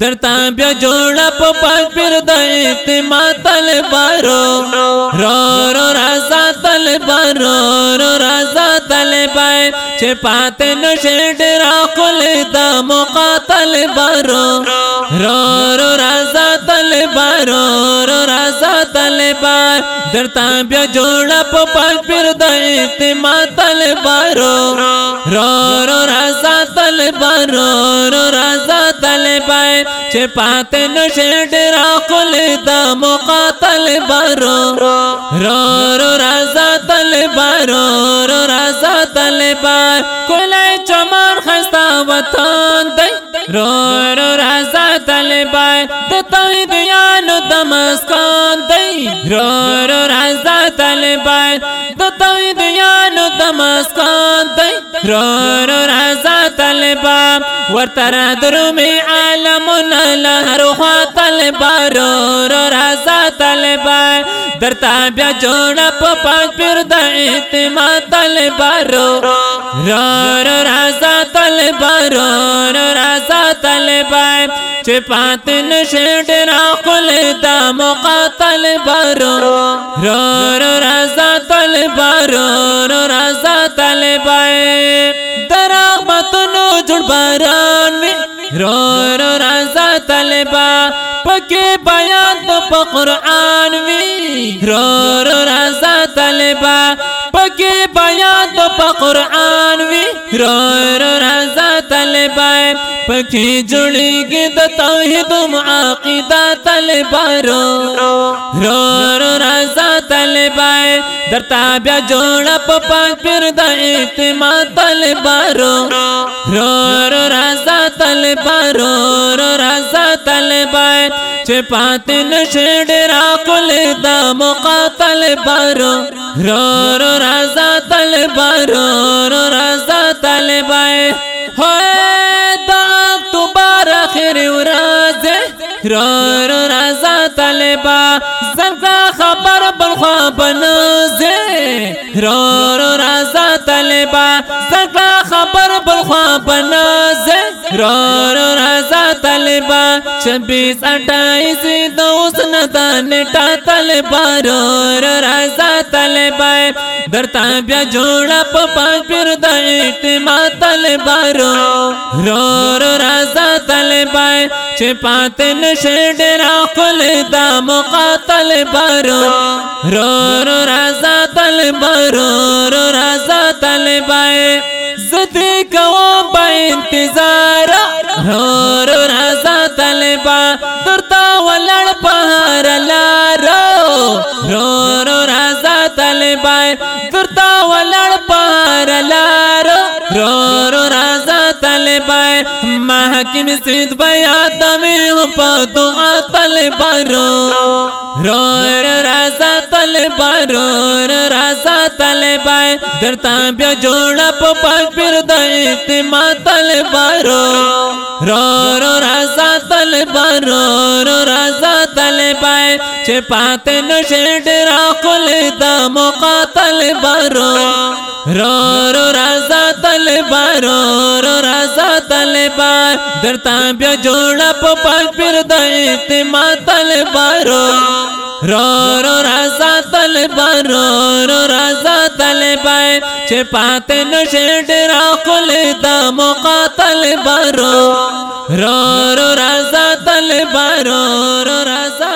درتا بیا جوڑا پا پاک پیر دا اعتماد طلبارو رو رو رازا طلبارو رو رازا طلبائے چھے پاتے نشے ڈرا قل دا موقع طلبارو رو رو رازا طلبارو رو رازا طلبار درتا بیا جوڑا پا پاک پیر دا اعتماد طلبارو رو رو رازا طلبارو رو رازا طلبائے چھے پاتے نشے ڈرا قل دا مقاتل بارو رو رو رازا طلبارو رو رازا طلبار کلائے چمان خستا وطان دی رو رو رازا طلبار دتاوی دیانو دمسکان دی رو رو رازا طلبار دتاوی دیانو دمسکان دی رو رو رازا طلبار ورطر درو میں عالمنا لہر خوا طلبا رو رو رازا طلبا درتا بیا جوڑا پا پاک پیر دا اعتماد طلبا رو رو رازا طلبا رو رو رازا طلبا چھ پات نشے ڈرا قل دا موقع طلبا رو رو رازا طلبا رو رو رازا طلبا دراغ جڑ باران میں رو رو رازا طلبا پکے بیان تو پا قرآن میں رو رو رازا طلبا پکے بیان تو پا قرآن میں رو رو رازا طلبا پکے جڑی گی دا توحید معاقدہ طلبا رو رو رو رازا طلبا درتا بیا جوڑا پا پاک پھر دا اعتماد طلبا رو رو رو رازا طلبا رو رو رازا طلبا چھے پاتے نشے ڈرا کل دا موقع طلبا رو رو رازا طلبا رو رو رازا رو رو رازا طالبا زرگا خبر بلخوا بنوزے۔ رو رو رازا طالبا زرگا خبر بلخوا بنوزے۔ رو رو رازا طلبا، چھبیس، اٹھائیس، دوس ندان ٹا طلبا رو رو رازا طلبا، درتا بیا جوڑا پا پاک پھر دا اعتماد طلبا، رو رو رو رازا طلبا چھے پاتے نشے ڈرا قل دا موقع طلبا، رو رو رازا طلبا رو رو رازا طلبا، زدی کوا انتظار رو رو رازا محکم سید بیاد میں پا دعا طلبا رو۔ رو رو رازا طلبا رو رو رازا طلبا درتا بیا جوڑا پا پاک پھر دا اعتماد طلبا رو۔ رو رو رازا طلبا رو رو رازا طلبا چھے پاتے نشے ڈرا قل دا موقع طلبا رو رو رازا طلبا، رو رو رازا طلبا، درتا بیا جوڑا پا پاک پھر دا اعتماد طلبا، رو رو رو رازا طلبا، رو رو رازا طلبا چھے پاتے نشے ڈرا قل دا موقع طلبا، رو رو رو رازا طلبا، رو رو رازا طلبا